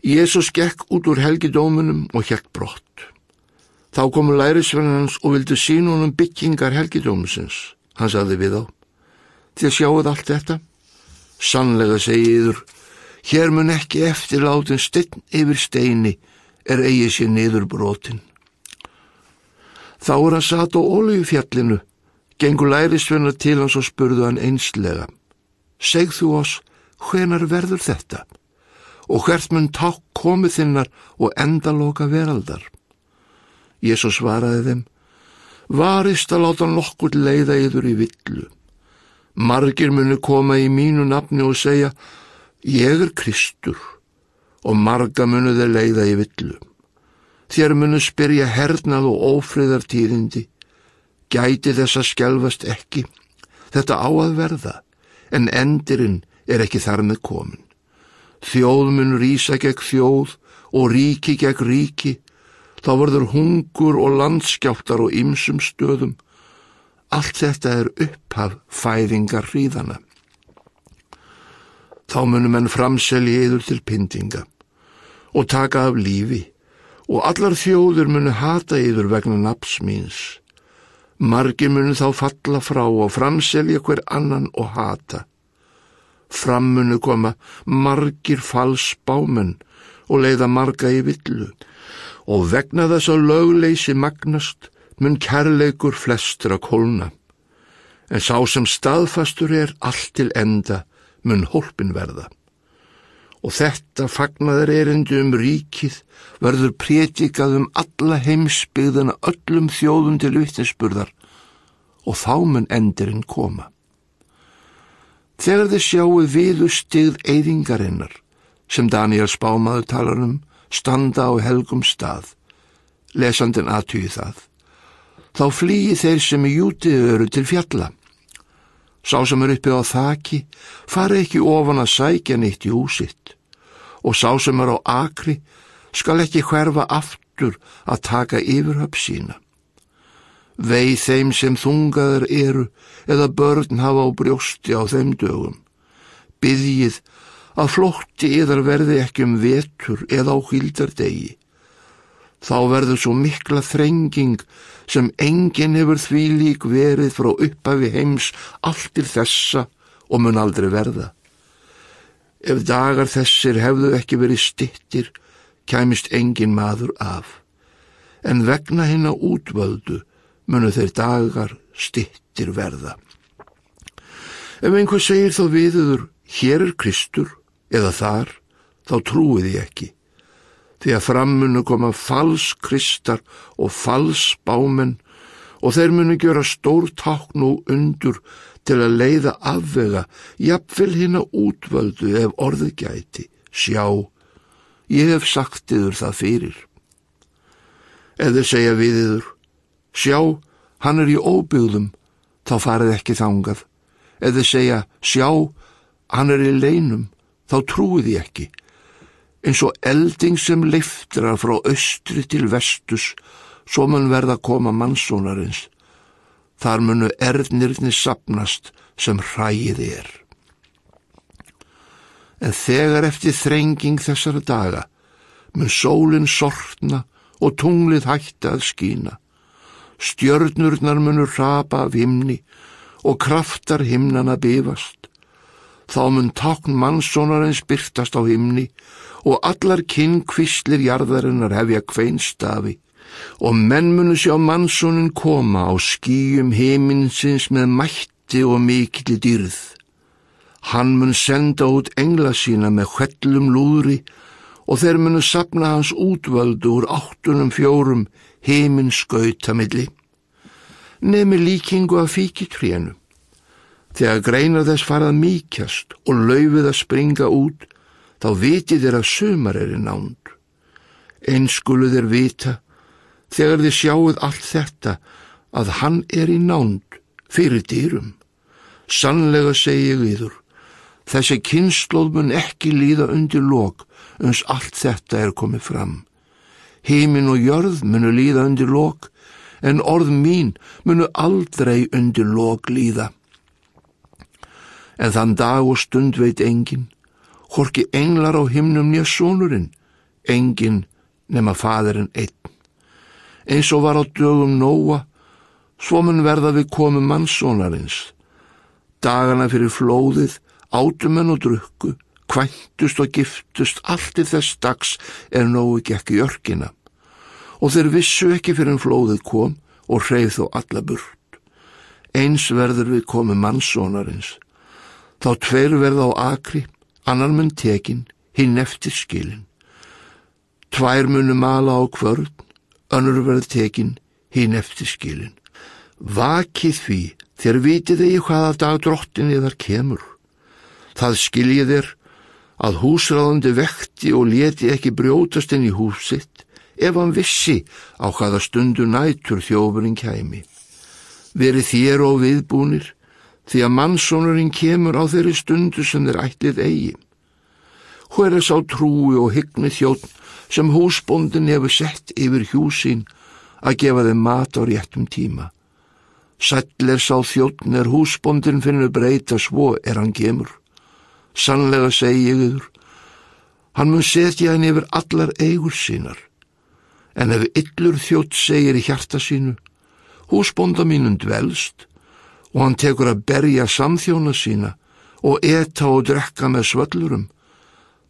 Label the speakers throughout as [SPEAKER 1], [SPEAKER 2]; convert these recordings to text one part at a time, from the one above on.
[SPEAKER 1] Jésús gekk út úr helgidómunum og hjekk brott. Þá komu lærisvennan hans og vildu sín honum byggingar helgidómusins. Hann saði við á. Þið sjáuð allt þetta? Sannlega segi yður, hér mun ekki eftirlátin stein yfir steini er eigi sér niður brotin. Þá er hann satt á ólíufjallinu, gengur lærisvennar til hans og spurðu hann einslega. Segð þú oss, hvenar verður þetta? Og hvert mun takk komið þinnar og endaloka veraldar. Jésús svaraði þeim, varist að láta nokkur leiða yður í villu. Margir munu koma í mínu nafni og segja, ég er Kristur og marga munu þeir leiða í villu. Þér munu spyrja hernað og ófriðartíðindi, gæti þess að skjálfast ekki, þetta á að verða, en endirinn er ekki þar með komin. Þjóð mun rýsa gegn þjóð og ríki gegn ríki, þá verður hungur og landskjáltar og ymsum stöðum. Allt þetta er upphaf fæðingar hríðana. Þá munum enn framselja yður til pyntinga og taka af lífi og allar þjóður munu hata yður vegna napsmýns. Margir munu þá falla frá og framselja hver annan og hata. Frammunu koma margir falsbámen og leiða marga í villu og vegna þess að lögleysi magnast mun kærleikur flestra kólna. En sá sem staðfastur er allt til enda mun hólpin verða. Og þetta fagnaður erindi um ríkið verður prétikað um alla heimsbyggðana öllum þjóðum til vittinsburðar og þá mun endirinn koma. Þegar þið sjáu viðu stigð eyðingarinnar, sem Daniel spámaður talar um, standa á helgum stað, lesandin aðtýði það, þá flýi þeir sem í jútið eru til fjalla. Sá sem er uppi á þaki fari ekki ofan að sækja neitt í húsitt og sá sem er á akri skal ekki hverfa aftur að taka yfirhöpp sína. Vei þeim sem þungaður eru eða börn hafa á brjósti á þeim dögum. Byðjið að flótti yðar verði ekki um vetur eða á hildardegi. Þá verður svo mikla þrenging sem enginn hefur því lík verið frá uppafi heims allt til þessa og mun aldrei verða. Ef dagar þessir hefðu ekki verið stittir, kæmist engin maður af. En vegna hinn á útvöldu munu þeir dagar stittir verða. Ef einhver segir þá viðuður, hér er Kristur eða þar, þá trúið ég ekki. Því að fram munu koma fals kristar og fals bámen og þeir munu gera stór tákn og undur til að leiða afvega, jafnvel hinn að útvöldu ef orðið gæti. Sjá, ég hef sagt yður það fyrir. Eða segja við yður, Sjá, hann er í óbyggðum, þá farið ekki þangað. Eða segja, sjá, hann er í leinum, þá trúið ég ekki. Eins og elding sem liftrar frá austri til vestus, svo mun verða að koma mannsónarins. Þar munu erðnirni sapnast sem hræið er. En þegar eftir þrenging þessara daga mun sólinn sortna og tunglið hætta að skína stjörnurnar munur rapa af himni og kraftar himnana bifast. Þá mun takn mannsónarins byrtast á himni og allar kynkvistlir jarðarinnar hefja kveinstafi og menn munu sjá mannsónin koma á skýjum heiminsins með mætti og mikilli dýrð. Hann mun senda út engla sína með hvellum lúðri og þeir munu sapna hans útvöldu úr áttunum fjórum heiminn skautamilli, nefni líkingu af fíkitrénu. Þegar greina þess farað mýkjast og laufið að springa út, þá vitið þeir að sumar er í nánd. Einskulu þeir vita, þegar þið sjáuð allt þetta, að hann er í nánd fyrir dýrum. Sannlega segi ég viður, þessi kynnslóð mun ekki líða undir lok uns allt þetta er komið fram. Heimin og jörð munu líða undir lok, en orð mín munu aldrei undir lok líða. En þann dag og stund veit engin, horki englar á himnum nýja sónurinn, engin nema faðurinn einn. Eins og var á dögum nóa, svo mun verða við komum mannsónarins. Dagana fyrir flóðið, átumenn og drukku, kvæntust og giftust, allt í þess dags er nógu gekk í örkina. Og þeir vissu ekki fyrir en flóðið kom og hreyð þó alla burt. Eins verður við komum mannsónarins. Þá tveir verða á akri, annar mun tekin, hinn eftir skilin. Tvær munu mala á kvörn, önnur verð tekin, hinn eftir skilin. Vakið því, þér vitið eigi hvaða dag drottin eðar kemur. Það skiljið er að húsráðandi vekti og leti ekki brjótast inn í húsitt ef hann vissi á hvaða stundu nætur þjófurinn kæmi. Veri þér og viðbúnir því að mannsónurinn kemur á þeirri stundu sem þeir ætlið eigi. Hver er sá trúi og hyggni þjótt sem húsbóndin hefur sett yfir hjúsin að gefa þeim mat á réttum tíma. Sæll er sá þjóttn er húsbóndin finnur breyta svo er hann kemur. Sannlega segi ég yfir, hann mun setja hann yfir allar eigur sínar. En ef yllur þjótt segir í hjarta sínu, húsbónda mínum dvelst og hann tekur að berja samþjóna sína og eta og drekka með svöllurum,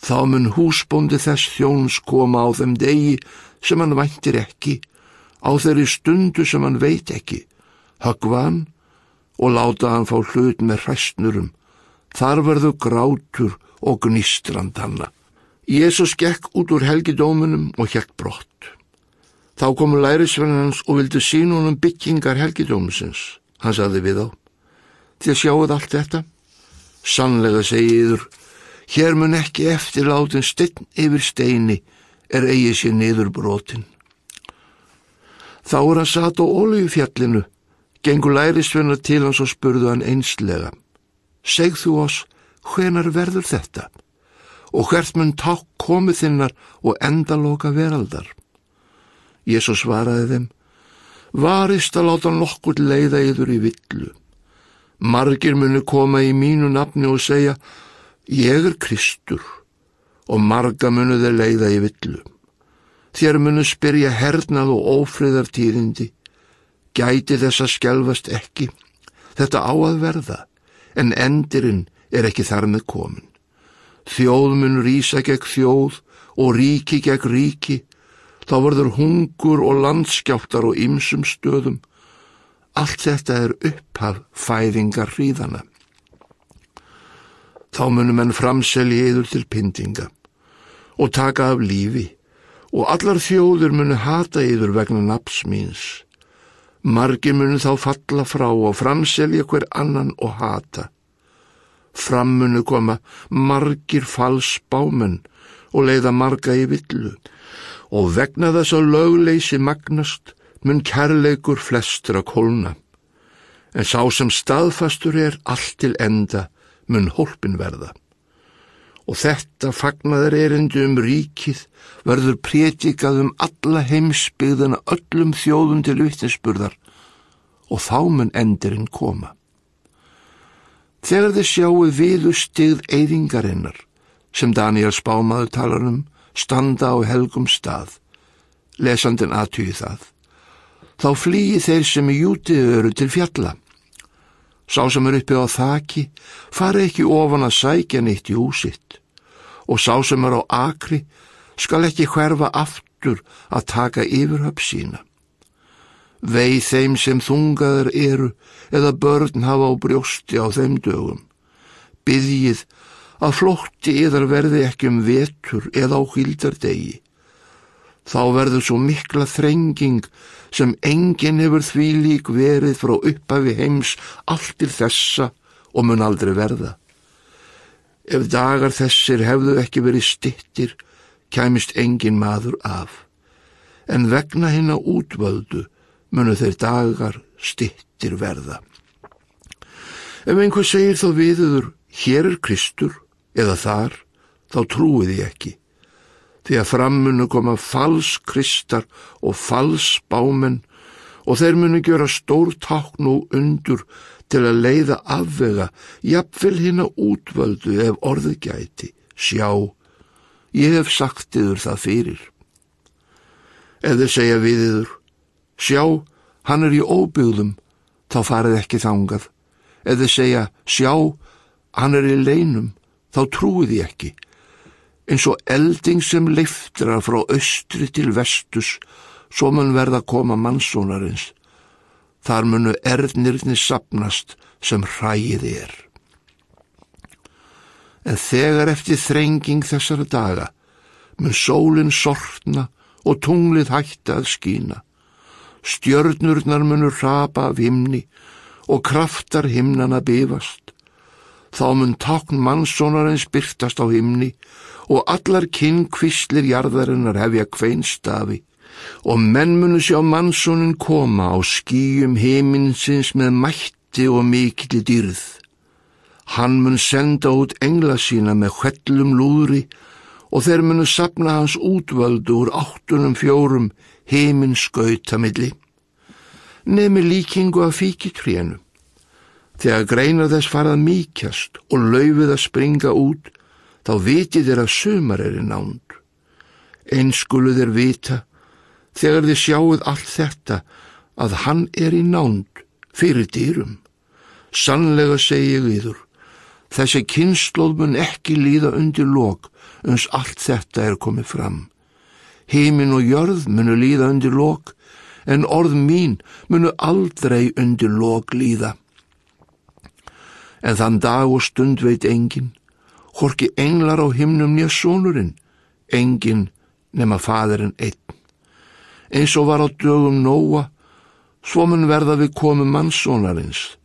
[SPEAKER 1] þá mun húsbóndi þess þjóns koma á þeim degi sem hann væntir ekki, á þeirri stundu sem hann veit ekki, högva hann og láta hann fá hlut með hræstnurum, þar verðu grátur og gnistrand hanna. Jésús gekk út úr helgidómunum og hjekk brott. Þá komu lærisvennin hans og vildu sín honum byggingar helgidómusins. Hann saði við á. Þið sjáuð allt þetta? Sannlega segiður, hér mun ekki eftir látin stein yfir steini er eigið sér niður brotin. Þá er hann satt á ólíufjallinu, gengur lærisvennar til hans og spurðu hann einslega. Segð þú oss, hvenar verður þetta? Og hvert mun takk komið þinnar og endaloka veraldar? Jésús svaraði þeim, varist að láta nokkur leiða yður í villu. Margir munu koma í mínu nafni og segja, ég er Kristur og marga munu þeir leiða í villu. Þér munu spyrja hernað og ófriðartíðindi, gæti þess að skjálfast ekki, þetta á að verða, en endirinn er ekki þar með komin. Þjóð mun rýsa gegn þjóð og ríki gegn ríki, þá verður hungur og landskjáltar og ymsum stöðum. Allt þetta er upphaf fæðingar hríðana. Þá munum enn framselja yður til pyntinga og taka af lífi og allar þjóður munu hata yður vegna naps míns. Margir munu þá falla frá og framselja hver annan og hata. Fram munu koma margir falsbámen og leiða marga í villu og vegna þess að lögleysi magnast mun kærleikur flestra kólna. En sá sem staðfastur er allt til enda mun hólpin verða. Og þetta fagnaður erindi um ríkið verður prétikað um alla heimsbyggðana öllum þjóðum til vittinsburðar og þá mun endirinn koma. Þegar þið sjáu viðu stigð eyðingarinnar sem Daniel Spámaður talar um standa á helgum stað, lesandin aðtýði það, þá flýi þeir sem í jútið eru til fjalla. Sá sem er uppi á þaki fari ekki ofan að sækja neitt í húsitt og sá sem er á akri skal ekki hverfa aftur að taka yfirhöpp sína. Vei þeim sem þungaður eru eða börn hafa á brjósti á þeim dögum. Byðjið að flótti yðar verði ekki um vetur eða á hildardegi. Þá verður svo mikla þrenging sem enginn hefur því lík verið frá upphafi heims allt til þessa og mun aldrei verða. Ef dagar þessir hefðu ekki verið stittir, kæmist engin maður af. En vegna hinn á útvöldu munu þeir dagar stittir verða. Ef einhver segir þá viðuður, hér er Kristur, eða þar, þá trúið ég ekki. Því að fram munu koma falskristar og falsbámen og þeir munu gjöra stór tákn og undur til að leiða afvega, jafnvel hinn að útvöldu ef orðið gæti. Sjá, ég hef sagt yður það fyrir. Eða segja við yður, sjá, hann er í óbyggðum, þá farið ekki þangað. Eða segja, sjá, hann er í leinum, þá trúið ég ekki. Eins og elding sem leiftra frá austri til vestus, svo mun verða koma mannsónarins. Þar munu erðnirni sapnast sem hræið er. En þegar eftir þrenging þessara daga mun sólinn sortna og tunglið hætta að skína. Stjörnurnar munur rapa af himni og kraftar himnana bifast. Þá mun tákn mannsónarins byrtast á himni og allar kynkvistlir jarðarinnar hefja kveinstafi og menn munu sjá mannsónin koma á skýjum heiminsins með mætti og mikilli dýrð. Hann mun senda út engla sína með hvellum lúðri og þeir munu sapna hans útvöldu úr áttunum fjórum heiminn skautamilli. Nefni líkingu af fíkitrénu. Þegar greina þess farað mýkjast og laufið að springa út, þá viti þeir að sumar er í nánd. Einskulu þeir vita, þegar þið sjáuð allt þetta, að hann er í nánd fyrir dýrum. Sannlega segi ég yður, þessi kynnslóð mun ekki líða undir lok uns allt þetta er komið fram. Heimin og jörð munu líða undir lok, en orð mín munu aldrei undir lok líða. En þann dag og stund veit engin, horki englar á himnum nýja sónurinn, engin nema fadurinn einn. Eins og var á dögum nóa, svo mun verða við komum mannsónarins.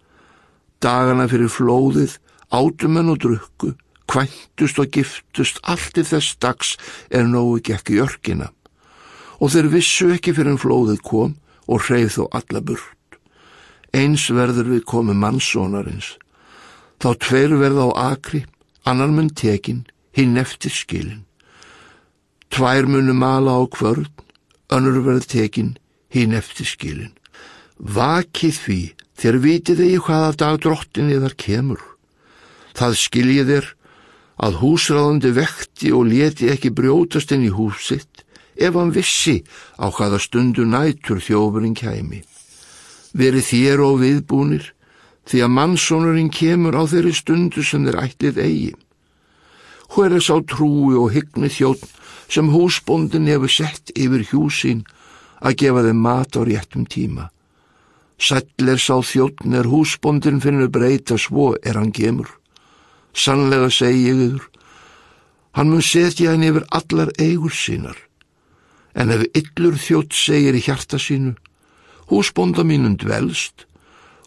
[SPEAKER 1] Dagana fyrir flóðið, átumenn og drukku, kvæntust og giftust, allt í þess dags er nógu gekk í örkina. Og þeir vissu ekki fyrir en flóðið kom og hreyð þó alla burt. Eins verður við komið mannsónarins. Þá tveir verða á akri, annan mun tekin, hinn eftir skilin. Tvær munu mala á kvörn, önnur verð tekin, hinn eftir skilin. Vakið því, þér vitið eigi hvaða dag drottinni þar kemur. Það skiljið er að húsráðandi vekti og leti ekki brjótast inn í húsitt ef hann vissi á hvaða stundu nætur þjófurinn kæmi. Verið þér og viðbúnir, því að mannsónurinn kemur á þeirri stundu sem þeir ætlið eigi. Hver er sá trúi og hyggni þjótt sem húsbóndin hefur sett yfir hjúsín að gefa þeim mat á réttum tíma. Sæll er sá þjóttn er húsbóndin finnur breyta svo er hann kemur. Sannlega segi ég yfir, hann mun setja henni yfir allar eigur sínar. En ef yllur þjótt segir í hjarta sínu, húsbónda mínum dvelst,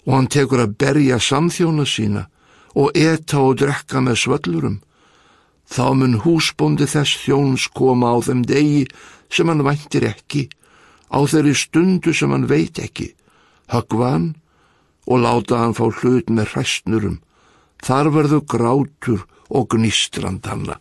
[SPEAKER 1] og hann tekur að berja samþjóna sína og eta og drekka með svöllurum, þá mun húsbóndi þess þjóns koma á þeim degi sem hann væntir ekki, á þeirri stundu sem hann veit ekki, högva hann og láta hann fá hlut með hræstnurum, þar verður grátur og gnistrand hanna.